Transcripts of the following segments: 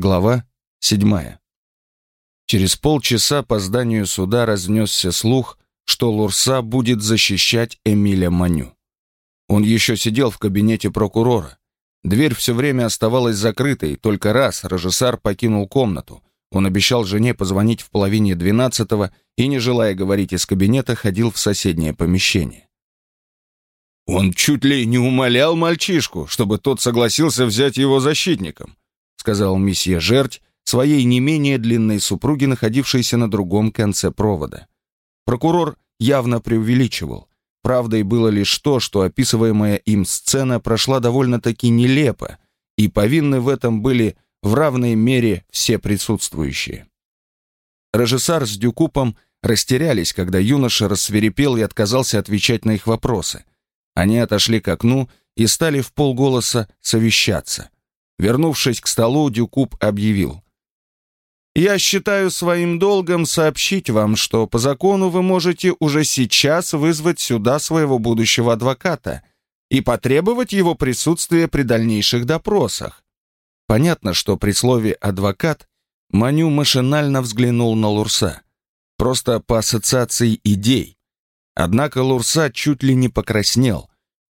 Глава 7. Через полчаса по зданию суда разнесся слух, что Лурса будет защищать Эмиля Маню. Он еще сидел в кабинете прокурора. Дверь все время оставалась закрытой, только раз Рожесар покинул комнату. Он обещал жене позвонить в половине двенадцатого и, не желая говорить из кабинета, ходил в соседнее помещение. Он чуть ли не умолял мальчишку, чтобы тот согласился взять его защитником сказал месье Жерть своей не менее длинной супруге, находившейся на другом конце провода. Прокурор явно преувеличивал. Правдой было лишь то, что описываемая им сцена прошла довольно-таки нелепо, и повинны в этом были в равной мере все присутствующие. Режиссар с Дюкупом растерялись, когда юноша рассверепел и отказался отвечать на их вопросы. Они отошли к окну и стали в полголоса совещаться. Вернувшись к столу, Дюкуб объявил. «Я считаю своим долгом сообщить вам, что по закону вы можете уже сейчас вызвать сюда своего будущего адвоката и потребовать его присутствия при дальнейших допросах». Понятно, что при слове «адвокат» Маню машинально взглянул на Лурса. Просто по ассоциации идей. Однако Лурса чуть ли не покраснел,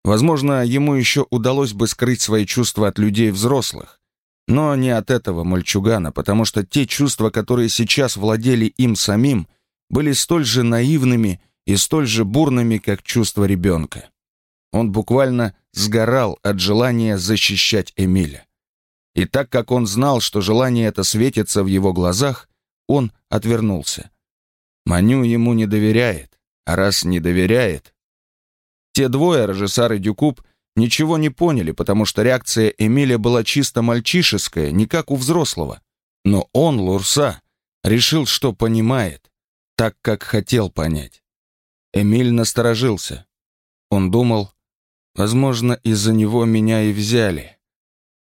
Возможно, ему еще удалось бы скрыть свои чувства от людей взрослых. Но не от этого мальчугана, потому что те чувства, которые сейчас владели им самим, были столь же наивными и столь же бурными, как чувства ребенка. Он буквально сгорал от желания защищать Эмиля. И так как он знал, что желание это светится в его глазах, он отвернулся. Маню ему не доверяет, а раз не доверяет, те двое, Рожесар и Дюкуб, ничего не поняли, потому что реакция Эмиля была чисто мальчишеская, не как у взрослого. Но он, Лурса, решил, что понимает, так, как хотел понять. Эмиль насторожился. Он думал, возможно, из-за него меня и взяли.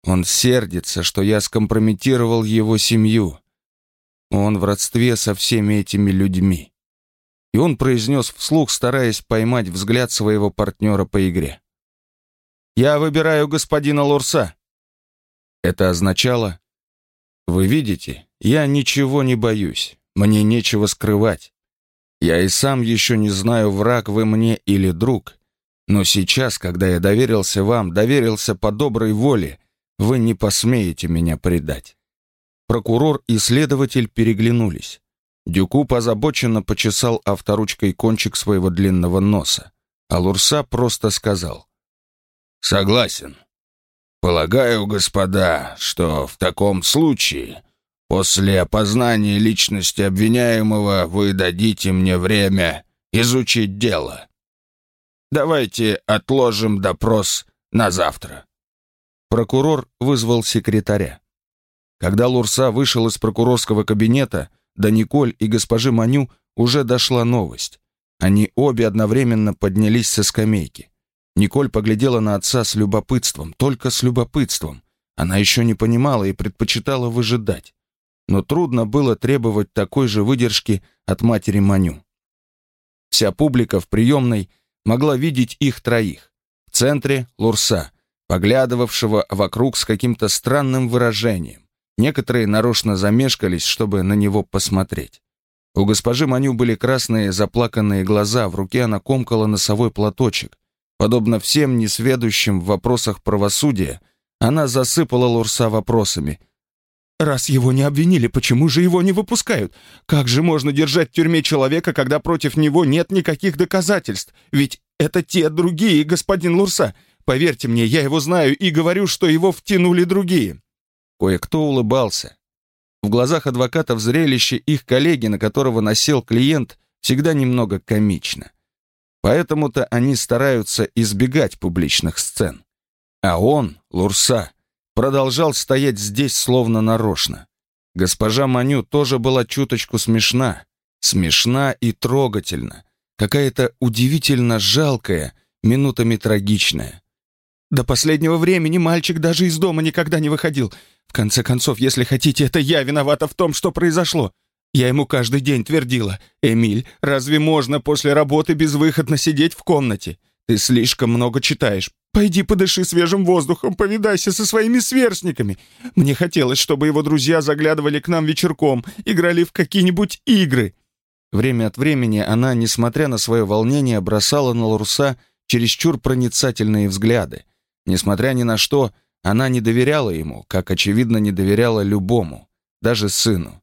Он сердится, что я скомпрометировал его семью. Он в родстве со всеми этими людьми и он произнес вслух, стараясь поймать взгляд своего партнера по игре. «Я выбираю господина Лурса». Это означало, «Вы видите, я ничего не боюсь, мне нечего скрывать. Я и сам еще не знаю, враг вы мне или друг, но сейчас, когда я доверился вам, доверился по доброй воле, вы не посмеете меня предать». Прокурор и следователь переглянулись. Дюку озабоченно почесал авторучкой кончик своего длинного носа, а Лурса просто сказал. «Согласен. Полагаю, господа, что в таком случае после опознания личности обвиняемого вы дадите мне время изучить дело. Давайте отложим допрос на завтра». Прокурор вызвал секретаря. Когда Лурса вышел из прокурорского кабинета, до Николь и госпожи Маню уже дошла новость. Они обе одновременно поднялись со скамейки. Николь поглядела на отца с любопытством, только с любопытством. Она еще не понимала и предпочитала выжидать. Но трудно было требовать такой же выдержки от матери Маню. Вся публика в приемной могла видеть их троих. В центре — Лурса, поглядывавшего вокруг с каким-то странным выражением. Некоторые нарочно замешкались, чтобы на него посмотреть. У госпожи Маню были красные заплаканные глаза, в руке она комкала носовой платочек. Подобно всем несведущим в вопросах правосудия, она засыпала Лурса вопросами. «Раз его не обвинили, почему же его не выпускают? Как же можно держать в тюрьме человека, когда против него нет никаких доказательств? Ведь это те другие, господин Лурса. Поверьте мне, я его знаю и говорю, что его втянули другие». Кое-кто улыбался. В глазах адвокатов зрелище их коллеги, на которого насел клиент, всегда немного комично. Поэтому-то они стараются избегать публичных сцен. А он, Лурса, продолжал стоять здесь словно нарочно. Госпожа Маню тоже была чуточку смешна. Смешна и трогательна. Какая-то удивительно жалкая, минутами трагичная. До последнего времени мальчик даже из дома никогда не выходил. В конце концов, если хотите, это я виновата в том, что произошло. Я ему каждый день твердила, «Эмиль, разве можно после работы безвыходно сидеть в комнате? Ты слишком много читаешь. Пойди подыши свежим воздухом, повидайся со своими сверстниками. Мне хотелось, чтобы его друзья заглядывали к нам вечерком, играли в какие-нибудь игры». Время от времени она, несмотря на свое волнение, бросала на Лурса чересчур проницательные взгляды. Несмотря ни на что, она не доверяла ему, как, очевидно, не доверяла любому, даже сыну.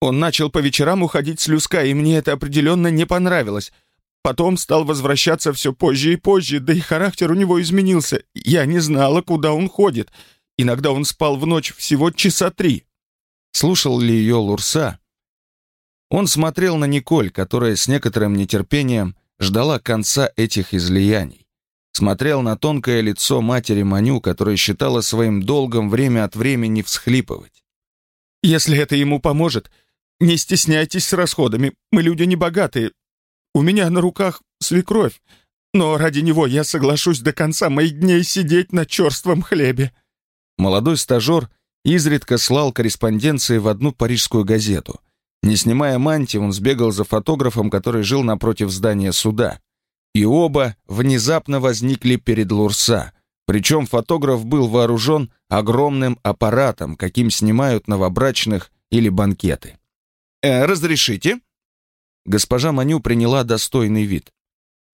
Он начал по вечерам уходить с Люска, и мне это определенно не понравилось. Потом стал возвращаться все позже и позже, да и характер у него изменился. Я не знала, куда он ходит. Иногда он спал в ночь всего часа три. Слушал ли ее Лурса? Он смотрел на Николь, которая с некоторым нетерпением ждала конца этих излияний. Смотрел на тонкое лицо матери Маню, которая считала своим долгом время от времени всхлипывать. «Если это ему поможет, не стесняйтесь с расходами. Мы люди небогатые, у меня на руках свекровь, но ради него я соглашусь до конца моих дней сидеть на черством хлебе». Молодой стажер изредка слал корреспонденции в одну парижскую газету. Не снимая мантии, он сбегал за фотографом, который жил напротив здания суда. И оба внезапно возникли перед Лурса. Причем фотограф был вооружен огромным аппаратом, каким снимают новобрачных или банкеты. «Э, «Разрешите?» Госпожа Маню приняла достойный вид.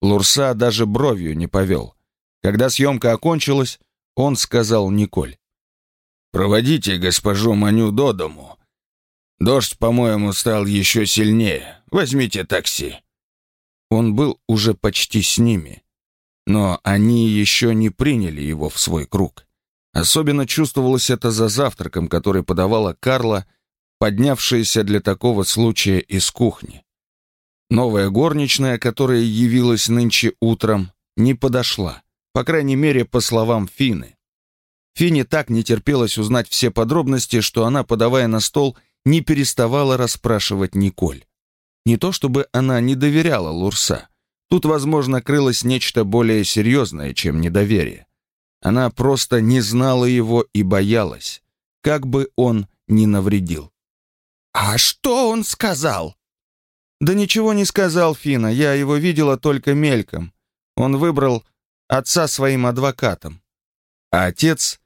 Лурса даже бровью не повел. Когда съемка окончилась, он сказал Николь. «Проводите госпожу Маню до дому. Дождь, по-моему, стал еще сильнее. Возьмите такси». Он был уже почти с ними, но они еще не приняли его в свой круг. Особенно чувствовалось это за завтраком, который подавала Карла, поднявшаяся для такого случая из кухни. Новая горничная, которая явилась нынче утром, не подошла, по крайней мере, по словам Фины. Фине так не терпелось узнать все подробности, что она, подавая на стол, не переставала расспрашивать Николь. Не то чтобы она не доверяла Лурса. Тут, возможно, крылось нечто более серьезное, чем недоверие. Она просто не знала его и боялась, как бы он ни навредил. «А что он сказал?» «Да ничего не сказал Фина, я его видела только мельком. Он выбрал отца своим адвокатом. А отец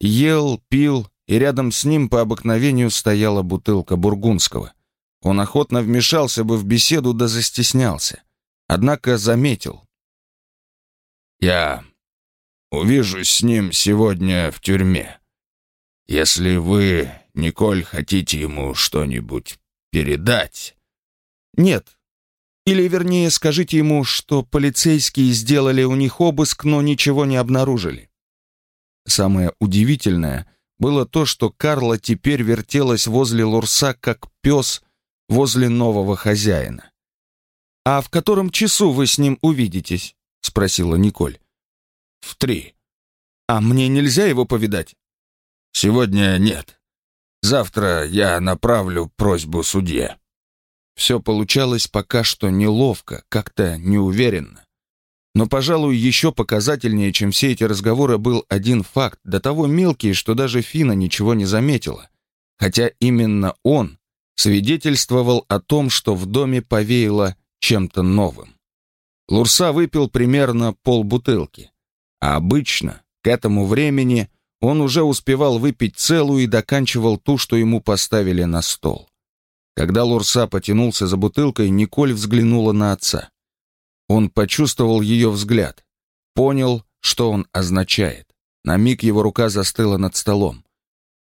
ел, пил, и рядом с ним по обыкновению стояла бутылка бургундского. Он охотно вмешался бы в беседу, да застеснялся. Однако заметил. «Я увижусь с ним сегодня в тюрьме. Если вы, Николь, хотите ему что-нибудь передать...» «Нет. Или, вернее, скажите ему, что полицейские сделали у них обыск, но ничего не обнаружили». Самое удивительное было то, что Карла теперь вертелась возле Лурса, как пес возле нового хозяина. «А в котором часу вы с ним увидитесь?» — спросила Николь. «В три». «А мне нельзя его повидать?» «Сегодня нет. Завтра я направлю просьбу судье». Все получалось пока что неловко, как-то неуверенно. Но, пожалуй, еще показательнее, чем все эти разговоры, был один факт, до того мелкий, что даже Фина ничего не заметила. Хотя именно он свидетельствовал о том, что в доме повеяло чем-то новым. Лурса выпил примерно полбутылки, а обычно к этому времени он уже успевал выпить целую и доканчивал ту, что ему поставили на стол. Когда Лурса потянулся за бутылкой, Николь взглянула на отца. Он почувствовал ее взгляд, понял, что он означает. На миг его рука застыла над столом.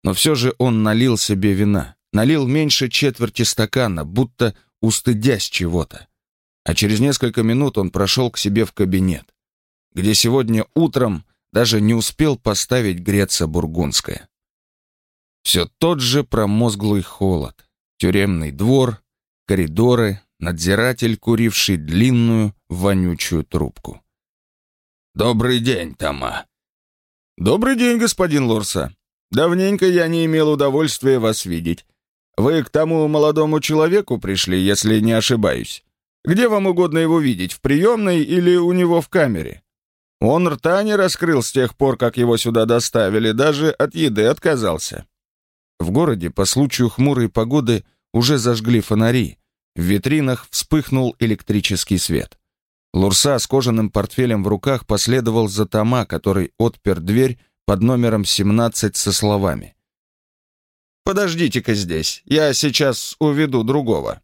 Но все же он налил себе вина, налил меньше четверти стакана, будто устыдясь чего-то. А через несколько минут он прошел к себе в кабинет, где сегодня утром даже не успел поставить греться бургундское. Все тот же промозглый холод, тюремный двор, коридоры, надзиратель, куривший длинную, вонючую трубку. «Добрый день, Тома!» «Добрый день, господин Лурса. Давненько я не имел удовольствия вас видеть. Вы к тому молодому человеку пришли, если не ошибаюсь. Где вам угодно его видеть, в приемной или у него в камере? Он рта не раскрыл с тех пор, как его сюда доставили, даже от еды отказался». В городе по случаю хмурой погоды уже зажгли фонари. В витринах вспыхнул электрический свет. Лурса с кожаным портфелем в руках последовал за Тома, который отпер дверь под номером 17 со словами. «Подождите-ка здесь, я сейчас уведу другого».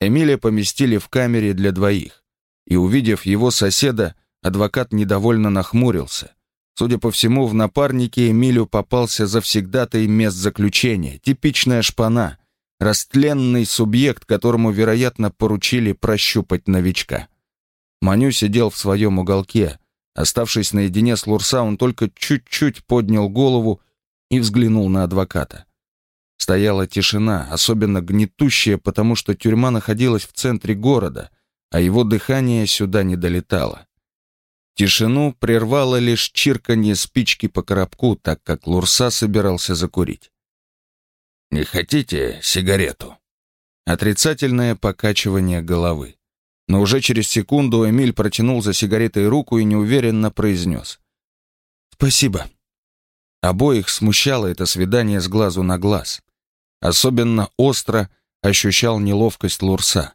Эмилия поместили в камере для двоих, и, увидев его соседа, адвокат недовольно нахмурился. Судя по всему, в напарнике Эмилю попался завсегдатый мест заключения, типичная шпана, растленный субъект, которому, вероятно, поручили прощупать новичка. Маню сидел в своем уголке. Оставшись наедине с Лурса, он только чуть-чуть поднял голову и взглянул на адвоката. Стояла тишина, особенно гнетущая, потому что тюрьма находилась в центре города, а его дыхание сюда не долетало. Тишину прервало лишь чирканье спички по коробку, так как Лурса собирался закурить. «Не хотите сигарету?» Отрицательное покачивание головы. Но уже через секунду Эмиль протянул за сигаретой руку и неуверенно произнес. «Спасибо». Обоих смущало это свидание с глазу на глаз. Особенно остро ощущал неловкость Лурса.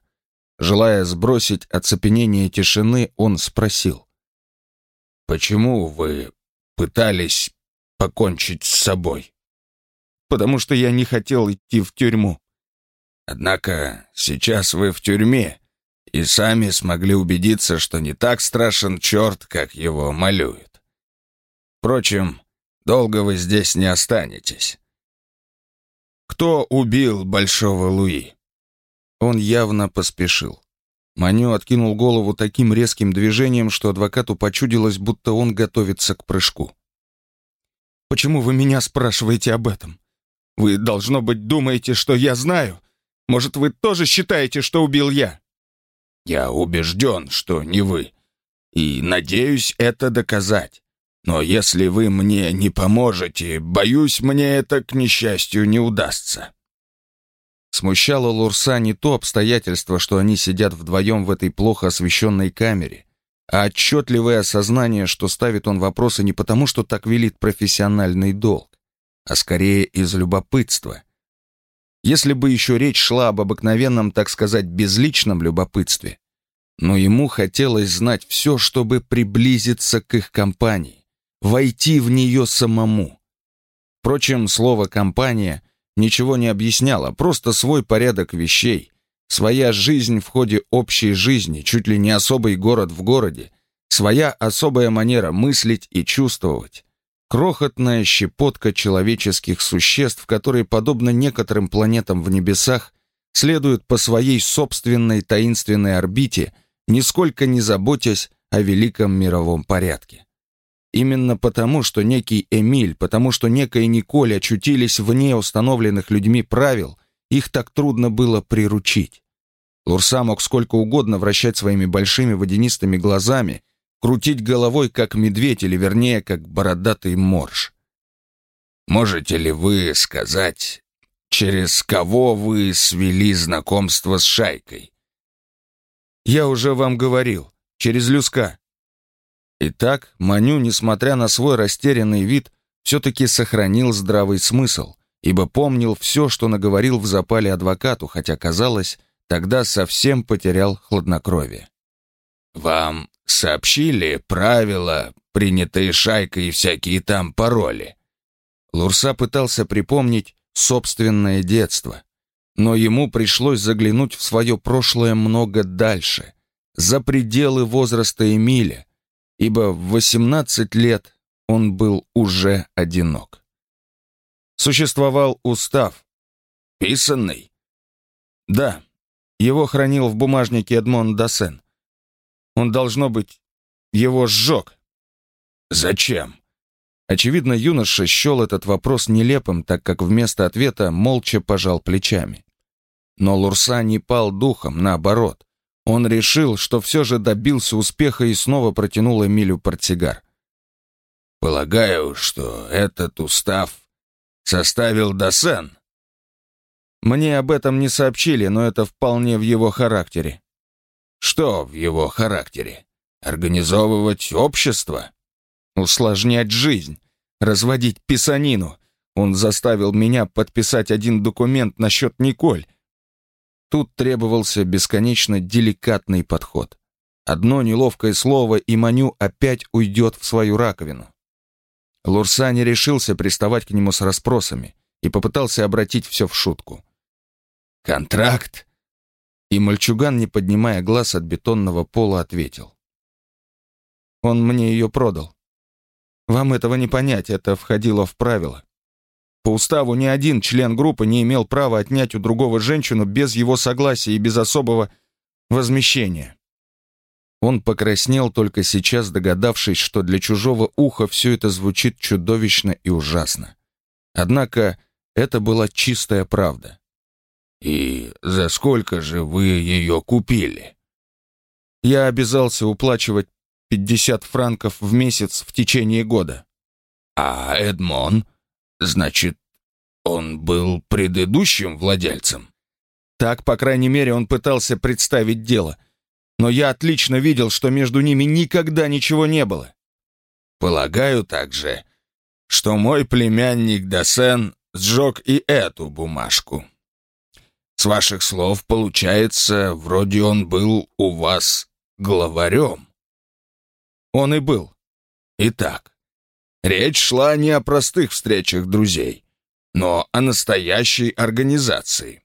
Желая сбросить оцепенение тишины, он спросил. «Почему вы пытались покончить с собой?» «Потому что я не хотел идти в тюрьму». «Однако сейчас вы в тюрьме, и сами смогли убедиться, что не так страшен черт, как его малюют. Впрочем, долго вы здесь не останетесь. Кто убил Большого Луи? Он явно поспешил. Маню откинул голову таким резким движением, что адвокату почудилось, будто он готовится к прыжку. «Почему вы меня спрашиваете об этом? Вы, должно быть, думаете, что я знаю? Может, вы тоже считаете, что убил я?» Я убежден, что не вы. И надеюсь это доказать. Но если вы мне не поможете, боюсь, мне это, к несчастью, не удастся». Смущало Лурса не то обстоятельство, что они сидят вдвоем в этой плохо освещенной камере, а отчетливое осознание, что ставит он вопросы не потому, что так велит профессиональный долг, а скорее из любопытства. Если бы еще речь шла об обыкновенном, так сказать, безличном любопытстве, но ему хотелось знать все, чтобы приблизиться к их компании, войти в нее самому. Впрочем, слово «компания» ничего не объясняло, просто свой порядок вещей, своя жизнь в ходе общей жизни, чуть ли не особый город в городе, своя особая манера мыслить и чувствовать, крохотная щепотка человеческих существ, которые, подобно некоторым планетам в небесах, следуют по своей собственной таинственной орбите, нисколько не заботясь о великом мировом порядке. Именно потому, что некий Эмиль, потому что некая Николь очутились вне установленных людьми правил, их так трудно было приручить. Лурса мог сколько угодно вращать своими большими водянистыми глазами, крутить головой, как медведь, или вернее, как бородатый морж. «Можете ли вы сказать, через кого вы свели знакомство с шайкой?» «Я уже вам говорил, через Люска». Итак, Маню, несмотря на свой растерянный вид, все-таки сохранил здравый смысл, ибо помнил все, что наговорил в запале адвокату, хотя, казалось, тогда совсем потерял хладнокровие. «Вам сообщили правила, принятые шайкой и всякие там пароли?» Лурса пытался припомнить собственное детство, но ему пришлось заглянуть в свое прошлое много дальше, за пределы возраста Эмиля, ибо в 18 лет он был уже одинок. Существовал устав. Писанный? Да, его хранил в бумажнике Эдмон Дасен. Он, должно быть, его сжег. Зачем? Очевидно, юноша счел этот вопрос нелепым, так как вместо ответа молча пожал плечами. Но Лурса не пал духом, наоборот. Он решил, что все же добился успеха и снова протянул Эмилю портсигар. «Полагаю, что этот устав составил Досен?» «Мне об этом не сообщили, но это вполне в его характере». Что в его характере? Организовывать общество? Усложнять жизнь? Разводить писанину? Он заставил меня подписать один документ насчет Николь. Тут требовался бесконечно деликатный подход. Одно неловкое слово, и Маню опять уйдет в свою раковину. Лурса не решился приставать к нему с расспросами и попытался обратить все в шутку. «Контракт?» И мальчуган, не поднимая глаз от бетонного пола, ответил. «Он мне ее продал. Вам этого не понять, это входило в правила. По уставу ни один член группы не имел права отнять у другого женщину без его согласия и без особого возмещения. Он покраснел только сейчас, догадавшись, что для чужого уха все это звучит чудовищно и ужасно. Однако это была чистая правда. «И за сколько же вы ее купили?» Я обязался уплачивать 50 франков в месяц в течение года. «А Эдмон?» Значит, он был предыдущим владельцем? Так, по крайней мере, он пытался представить дело. Но я отлично видел, что между ними никогда ничего не было. Полагаю также, что мой племянник Досен сжег и эту бумажку. С ваших слов, получается, вроде он был у вас главарем. Он и был. Итак, Речь шла не о простых встречах друзей, но о настоящей организации.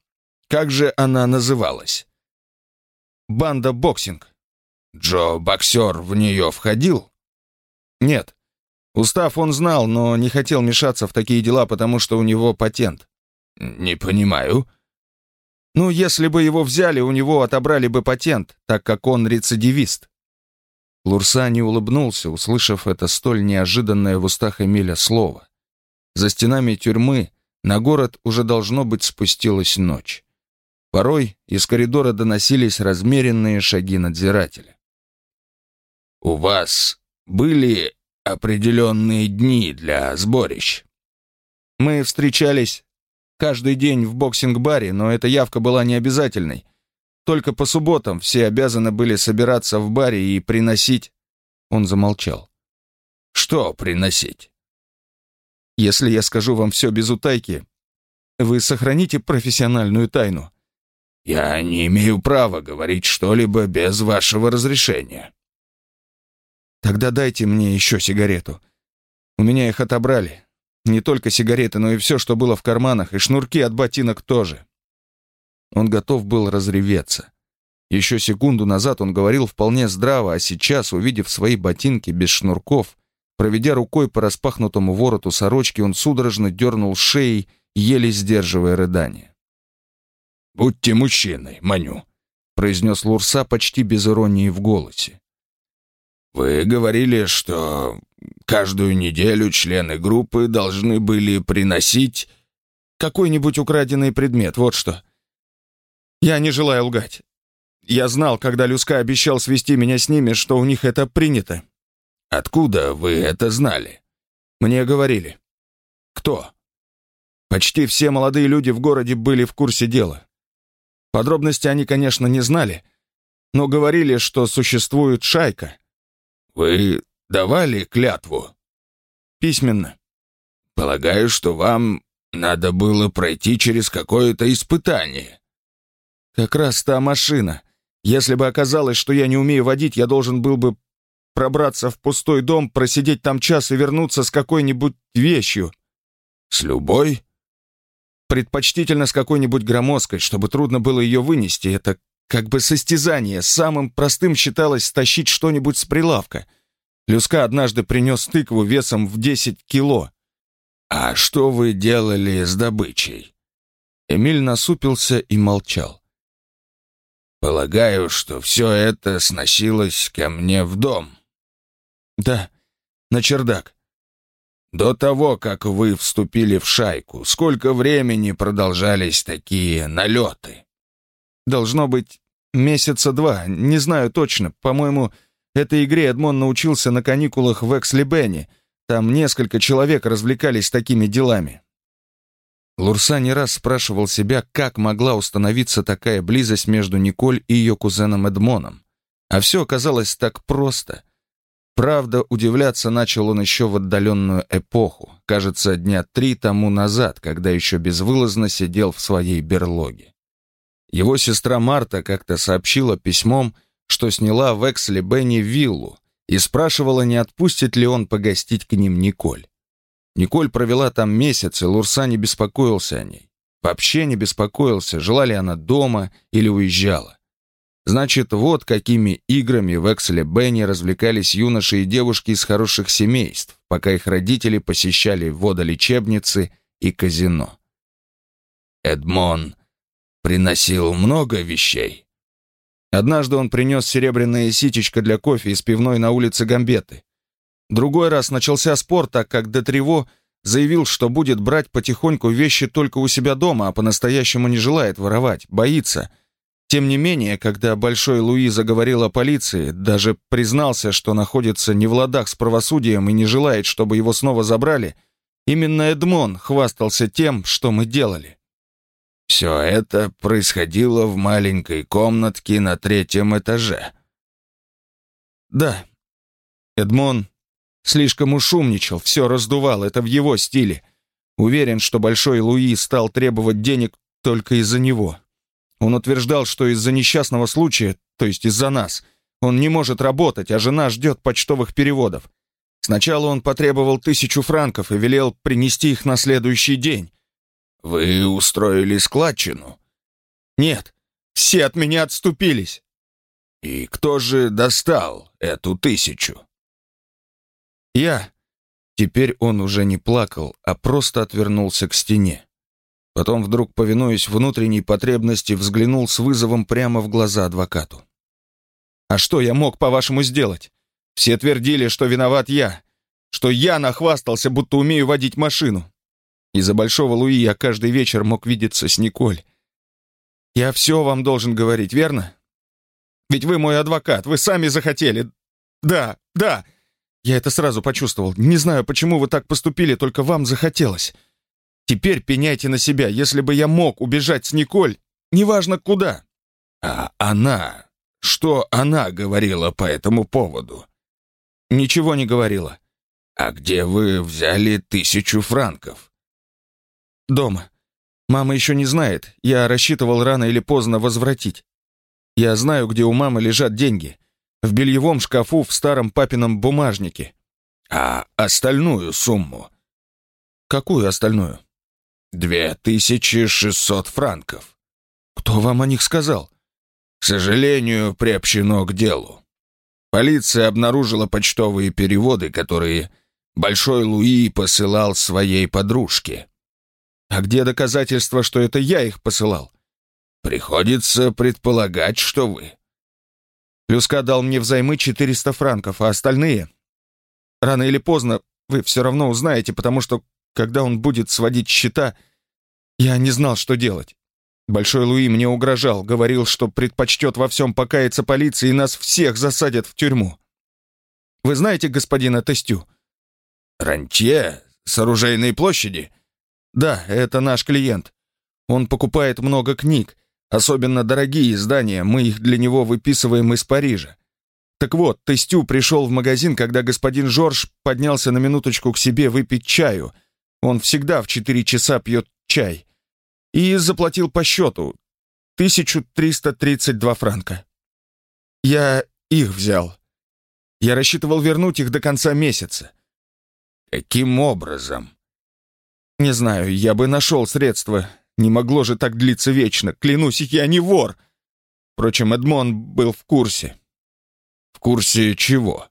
Как же она называлась? Банда боксинг. Джо боксер в нее входил? Нет. Устав он знал, но не хотел мешаться в такие дела, потому что у него патент. Не понимаю. Ну, если бы его взяли, у него отобрали бы патент, так как он рецидивист. Лурса не улыбнулся, услышав это столь неожиданное в устах Эмиля слово. За стенами тюрьмы на город уже должно быть спустилась ночь. Порой из коридора доносились размеренные шаги надзирателя. «У вас были определенные дни для сборищ?» «Мы встречались каждый день в боксинг-баре, но эта явка была необязательной. Только по субботам все обязаны были собираться в баре и приносить...» Он замолчал. «Что приносить?» «Если я скажу вам все без утайки, вы сохраните профессиональную тайну». «Я не имею права говорить что-либо без вашего разрешения». «Тогда дайте мне еще сигарету. У меня их отобрали. Не только сигареты, но и все, что было в карманах, и шнурки от ботинок тоже. Он готов был разреветься. Еще секунду назад он говорил вполне здраво, а сейчас, увидев свои ботинки без шнурков, проведя рукой по распахнутому вороту сорочки, он судорожно дернул шеей, еле сдерживая рыдание. «Будьте мужчиной, Маню», — произнес Лурса почти без иронии в голосе. «Вы говорили, что каждую неделю члены группы должны были приносить какой-нибудь украденный предмет, вот что. Я не желаю лгать. Я знал, когда Люска обещал свести меня с ними, что у них это принято. Откуда вы это знали? Мне говорили. Кто? Почти все молодые люди в городе были в курсе дела. Подробности они, конечно, не знали, но говорили, что существует шайка. Вы давали клятву? Письменно. Полагаю, что вам надо было пройти через какое-то испытание. Как раз та машина. Если бы оказалось, что я не умею водить, я должен был бы пробраться в пустой дом, просидеть там час и вернуться с какой-нибудь вещью. С любой? Предпочтительно с какой-нибудь громоздкой, чтобы трудно было ее вынести. Это как бы состязание. Самым простым считалось стащить что-нибудь с прилавка. Люска однажды принес тыкву весом в 10 кило. «А что вы делали с добычей?» Эмиль насупился и молчал. Полагаю, что все это сносилось ко мне в дом. Да, на чердак. До того, как вы вступили в шайку, сколько времени продолжались такие налеты? Должно быть месяца два, не знаю точно. По-моему, этой игре Эдмон научился на каникулах в Экслибене. Там несколько человек развлекались такими делами. Лурса не раз спрашивал себя, как могла установиться такая близость между Николь и ее кузеном Эдмоном. А все оказалось так просто. Правда, удивляться начал он еще в отдаленную эпоху, кажется, дня три тому назад, когда еще безвылазно сидел в своей берлоге. Его сестра Марта как-то сообщила письмом, что сняла в Эксле Бенни виллу и спрашивала, не отпустит ли он погостить к ним Николь. Николь провела там месяц, и Лурса не беспокоился о ней. Вообще не беспокоился, жила ли она дома или уезжала. Значит, вот какими играми в Экселе Бенни развлекались юноши и девушки из хороших семейств, пока их родители посещали водолечебницы и казино. Эдмон приносил много вещей. Однажды он принес серебряное ситечко для кофе из пивной на улице Гамбеты. Другой раз начался спор, так как Детрево заявил, что будет брать потихоньку вещи только у себя дома, а по-настоящему не желает воровать, боится. Тем не менее, когда Большой Луи заговорил о полиции, даже признался, что находится не в ладах с правосудием и не желает, чтобы его снова забрали, именно Эдмон хвастался тем, что мы делали. Все это происходило в маленькой комнатке на третьем этаже. Да, Эдмон слишком уж умничал, все раздувал, это в его стиле. Уверен, что Большой Луи стал требовать денег только из-за него. Он утверждал, что из-за несчастного случая, то есть из-за нас, он не может работать, а жена ждет почтовых переводов. Сначала он потребовал тысячу франков и велел принести их на следующий день. «Вы устроили складчину?» «Нет, все от меня отступились». «И кто же достал эту тысячу?» «Я». Теперь он уже не плакал, а просто отвернулся к стене. Потом вдруг, повинуясь внутренней потребности, взглянул с вызовом прямо в глаза адвокату. «А что я мог, по-вашему, сделать? Все твердили, что виноват я, что я нахвастался, будто умею водить машину. Из-за Большого Луи я каждый вечер мог видеться с Николь. Я все вам должен говорить, верно? Ведь вы мой адвокат, вы сами захотели. Да, да, я это сразу почувствовал. Не знаю, почему вы так поступили, только вам захотелось. Теперь пеняйте на себя. Если бы я мог убежать с Николь, неважно куда. А она... Что она говорила по этому поводу? Ничего не говорила. А где вы взяли тысячу франков? Дома. Мама еще не знает. Я рассчитывал рано или поздно возвратить. Я знаю, где у мамы лежат деньги. В бельевом шкафу в старом папином бумажнике. А остальную сумму? Какую остальную? Две тысячи шестьсот франков. Кто вам о них сказал? К сожалению, приобщено к делу. Полиция обнаружила почтовые переводы, которые Большой Луи посылал своей подружке. А где доказательства, что это я их посылал? Приходится предполагать, что вы. Люска дал мне взаймы 400 франков, а остальные... Рано или поздно вы все равно узнаете, потому что, когда он будет сводить счета, я не знал, что делать. Большой Луи мне угрожал, говорил, что предпочтет во всем покаяться полиции и нас всех засадят в тюрьму. Вы знаете господина Тестю? Рантье с оружейной площади? Да, это наш клиент. Он покупает много книг, особенно дорогие издания, мы их для него выписываем из Парижа. Так вот, Тестю пришел в магазин, когда господин Жорж поднялся на минуточку к себе выпить чаю. Он всегда в четыре часа пьет чай. И заплатил по счету 1332 франка. Я их взял. Я рассчитывал вернуть их до конца месяца. Каким образом? Не знаю, я бы нашел средства. Не могло же так длиться вечно. Клянусь, я не вор. Впрочем, Эдмон был в курсе. В курсе чего?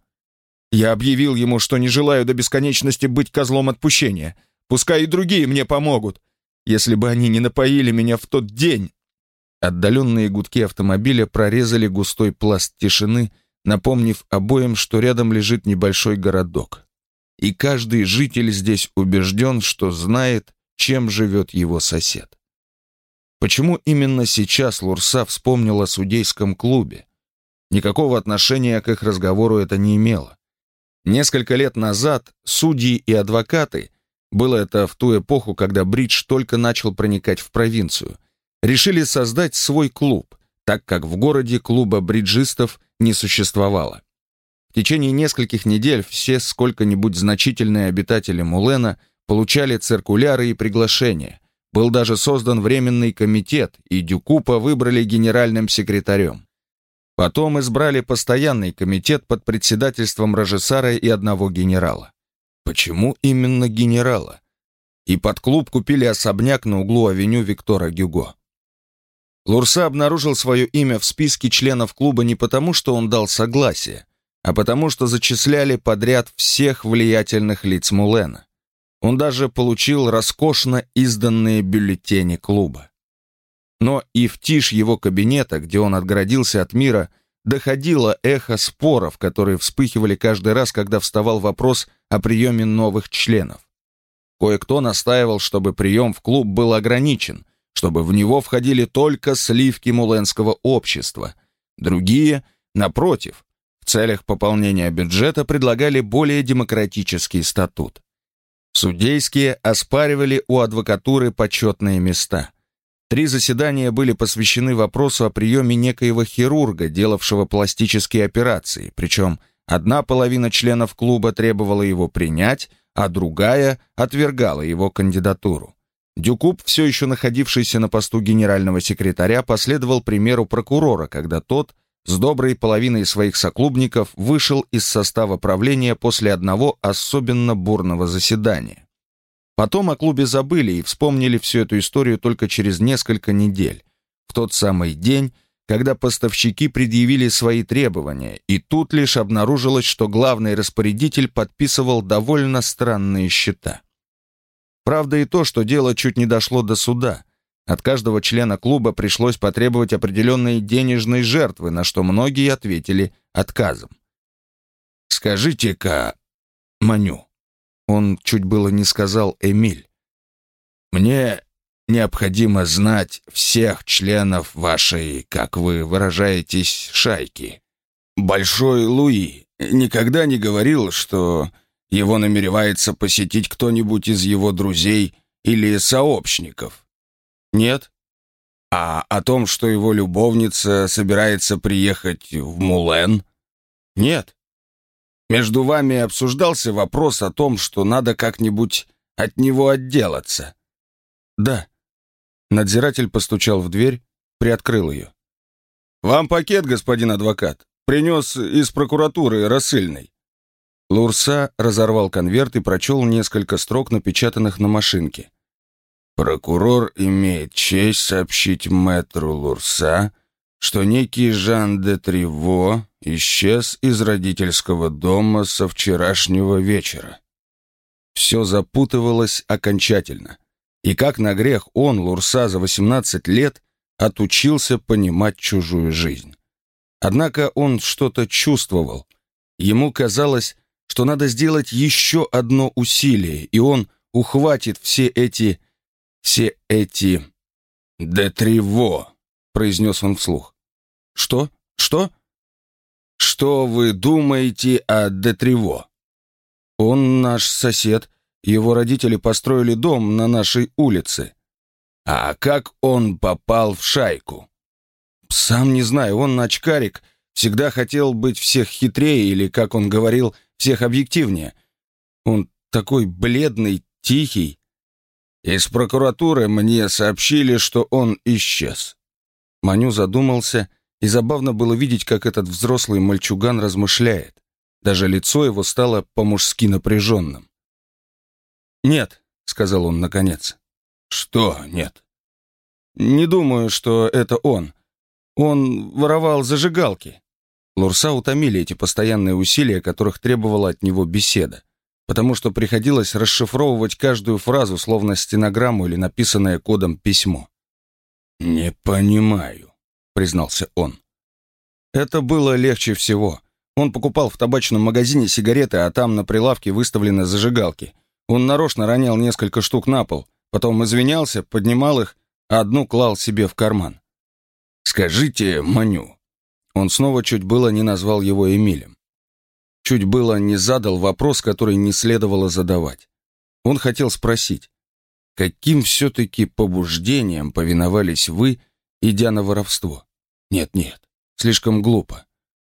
Я объявил ему, что не желаю до бесконечности быть козлом отпущения. Пускай и другие мне помогут. Если бы они не напоили меня в тот день. Отдаленные гудки автомобиля прорезали густой пласт тишины, напомнив обоим, что рядом лежит небольшой городок и каждый житель здесь убежден, что знает, чем живет его сосед. Почему именно сейчас Лурса вспомнила о судейском клубе? Никакого отношения к их разговору это не имело. Несколько лет назад судьи и адвокаты, было это в ту эпоху, когда бридж только начал проникать в провинцию, решили создать свой клуб, так как в городе клуба бриджистов не существовало. В течение нескольких недель все сколько-нибудь значительные обитатели Мулена получали циркуляры и приглашения. Был даже создан временный комитет, и Дюкупа выбрали генеральным секретарем. Потом избрали постоянный комитет под председательством Рожесара и одного генерала. Почему именно генерала? И под клуб купили особняк на углу авеню Виктора Гюго. Лурса обнаружил свое имя в списке членов клуба не потому, что он дал согласие, а потому что зачисляли подряд всех влиятельных лиц Мулена. Он даже получил роскошно изданные бюллетени клуба. Но и в тишь его кабинета, где он отгородился от мира, доходило эхо споров, которые вспыхивали каждый раз, когда вставал вопрос о приеме новых членов. Кое-кто настаивал, чтобы прием в клуб был ограничен, чтобы в него входили только сливки муленского общества. Другие, напротив, в целях пополнения бюджета предлагали более демократический статут. Судейские оспаривали у адвокатуры почетные места. Три заседания были посвящены вопросу о приеме некоего хирурга, делавшего пластические операции, причем одна половина членов клуба требовала его принять, а другая отвергала его кандидатуру. Дюкуб, все еще находившийся на посту генерального секретаря, последовал примеру прокурора, когда тот с доброй половиной своих соклубников вышел из состава правления после одного особенно бурного заседания. Потом о клубе забыли и вспомнили всю эту историю только через несколько недель, в тот самый день, когда поставщики предъявили свои требования, и тут лишь обнаружилось, что главный распорядитель подписывал довольно странные счета. Правда и то, что дело чуть не дошло до суда. От каждого члена клуба пришлось потребовать определенные денежные жертвы, на что многие ответили отказом. «Скажите-ка, Маню», он чуть было не сказал Эмиль, «мне необходимо знать всех членов вашей, как вы выражаетесь, шайки. Большой Луи никогда не говорил, что его намеревается посетить кто-нибудь из его друзей или сообщников. Нет? А о том, что его любовница собирается приехать в Мулен? Нет. Между вами обсуждался вопрос о том, что надо как-нибудь от него отделаться. Да. Надзиратель постучал в дверь, приоткрыл ее. «Вам пакет, господин адвокат. Принес из прокуратуры рассыльный». Лурса разорвал конверт и прочел несколько строк, напечатанных на машинке. «Прокурор имеет честь сообщить мэтру Лурса, что некий Жан де Триво исчез из родительского дома со вчерашнего вечера». Все запутывалось окончательно. И как на грех он, Лурса, за 18 лет отучился понимать чужую жизнь. Однако он что-то чувствовал. Ему казалось, что надо сделать еще одно усилие, и он ухватит все эти... все эти... «Детриво», — произнес он вслух. «Что? Что?» «Что вы думаете о Детриво?» «Он наш сосед», его родители построили дом на нашей улице. А как он попал в шайку? Сам не знаю, он очкарик, всегда хотел быть всех хитрее или, как он говорил, всех объективнее. Он такой бледный, тихий. Из прокуратуры мне сообщили, что он исчез. Маню задумался, и забавно было видеть, как этот взрослый мальчуган размышляет. Даже лицо его стало по-мужски напряженным. «Нет», — сказал он наконец. «Что нет?» «Не думаю, что это он. Он воровал зажигалки». Лурса утомили эти постоянные усилия, которых требовала от него беседа, потому что приходилось расшифровывать каждую фразу, словно стенограмму или написанное кодом письмо. «Не понимаю», — признался он. Это было легче всего. Он покупал в табачном магазине сигареты, а там на прилавке выставлены зажигалки — он нарочно ронял несколько штук на пол, потом извинялся, поднимал их, а одну клал себе в карман. «Скажите, Маню». Он снова чуть было не назвал его Эмилем. Чуть было не задал вопрос, который не следовало задавать. Он хотел спросить, каким все-таки побуждением повиновались вы, идя на воровство? Нет-нет, слишком глупо.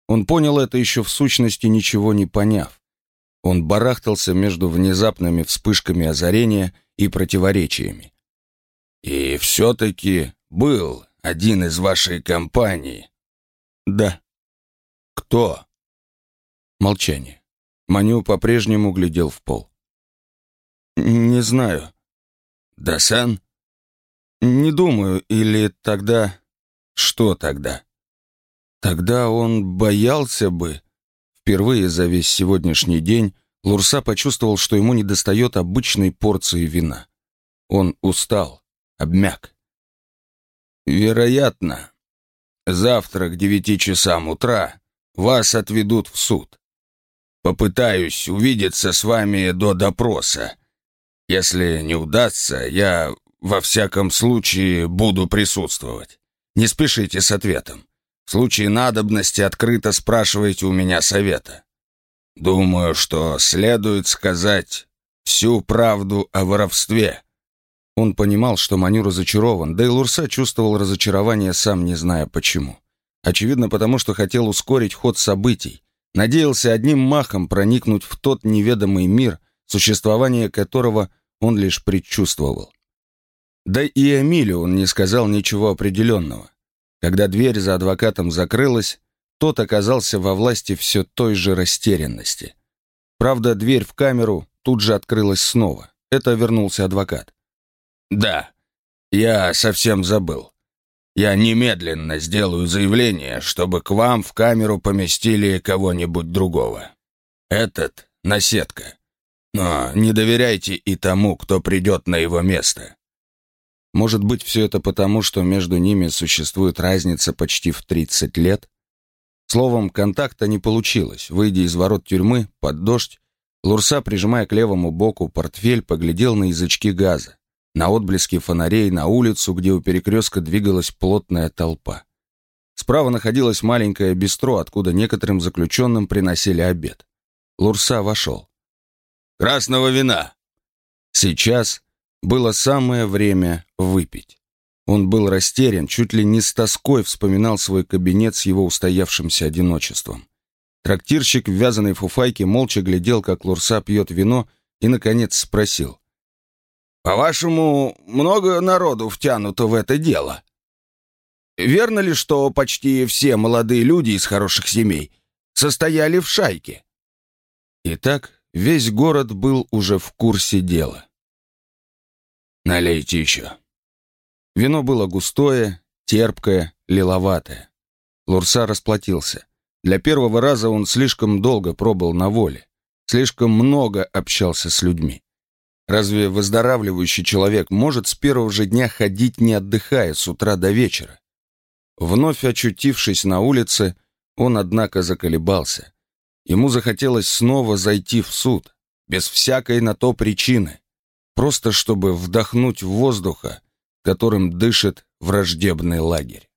Он понял это еще в сущности, ничего не поняв. Он барахтался между внезапными вспышками озарения и противоречиями. «И все-таки был один из вашей компании». «Да», «Кто?» Молчание. Маню по-прежнему глядел в пол. «Не знаю». «Дасан?» «Не думаю. Или тогда...» «Что тогда?» «Тогда он боялся бы...» Впервые за весь сегодняшний день Лурса почувствовал, что ему недостает обычной порции вина. Он устал, обмяк. «Вероятно, завтра к девяти часам утра вас отведут в суд. Попытаюсь увидеться с вами до допроса. Если не удастся, я во всяком случае буду присутствовать. Не спешите с ответом. В случае надобности открыто спрашивайте у меня совета. Думаю, что следует сказать всю правду о воровстве. Он понимал, что Маню разочарован, да и Лурса чувствовал разочарование, сам не зная почему. Очевидно, потому что хотел ускорить ход событий, надеялся одним махом проникнуть в тот неведомый мир, существование которого он лишь предчувствовал. Да и Эмилю он не сказал ничего определенного. Когда дверь за адвокатом закрылась, тот оказался во власти все той же растерянности. Правда, дверь в камеру тут же открылась снова. Это вернулся адвокат. «Да, я совсем забыл. Я немедленно сделаю заявление, чтобы к вам в камеру поместили кого-нибудь другого. Этот — наседка. Но не доверяйте и тому, кто придет на его место». Может быть, все это потому, что между ними существует разница почти в 30 лет? Словом, контакта не получилось. Выйдя из ворот тюрьмы, под дождь, Лурса, прижимая к левому боку портфель, поглядел на язычки газа, на отблески фонарей, на улицу, где у перекрестка двигалась плотная толпа. Справа находилось маленькое бистро, откуда некоторым заключенным приносили обед. Лурса вошел. «Красного вина!» Сейчас было самое время выпить. Он был растерян, чуть ли не с тоской вспоминал свой кабинет с его устоявшимся одиночеством. Трактирщик в вязаной фуфайке молча глядел, как Лурса пьет вино, и, наконец, спросил. «По-вашему, много народу втянуто в это дело? Верно ли, что почти все молодые люди из хороших семей состояли в шайке?» Итак, весь город был уже в курсе дела. «Налейте еще», Вино было густое, терпкое, лиловатое. Лурса расплатился. Для первого раза он слишком долго пробыл на воле, слишком много общался с людьми. Разве выздоравливающий человек может с первого же дня ходить, не отдыхая, с утра до вечера? Вновь очутившись на улице, он, однако, заколебался. Ему захотелось снова зайти в суд, без всякой на то причины, просто чтобы вдохнуть воздуха, которым дышит враждебный лагерь.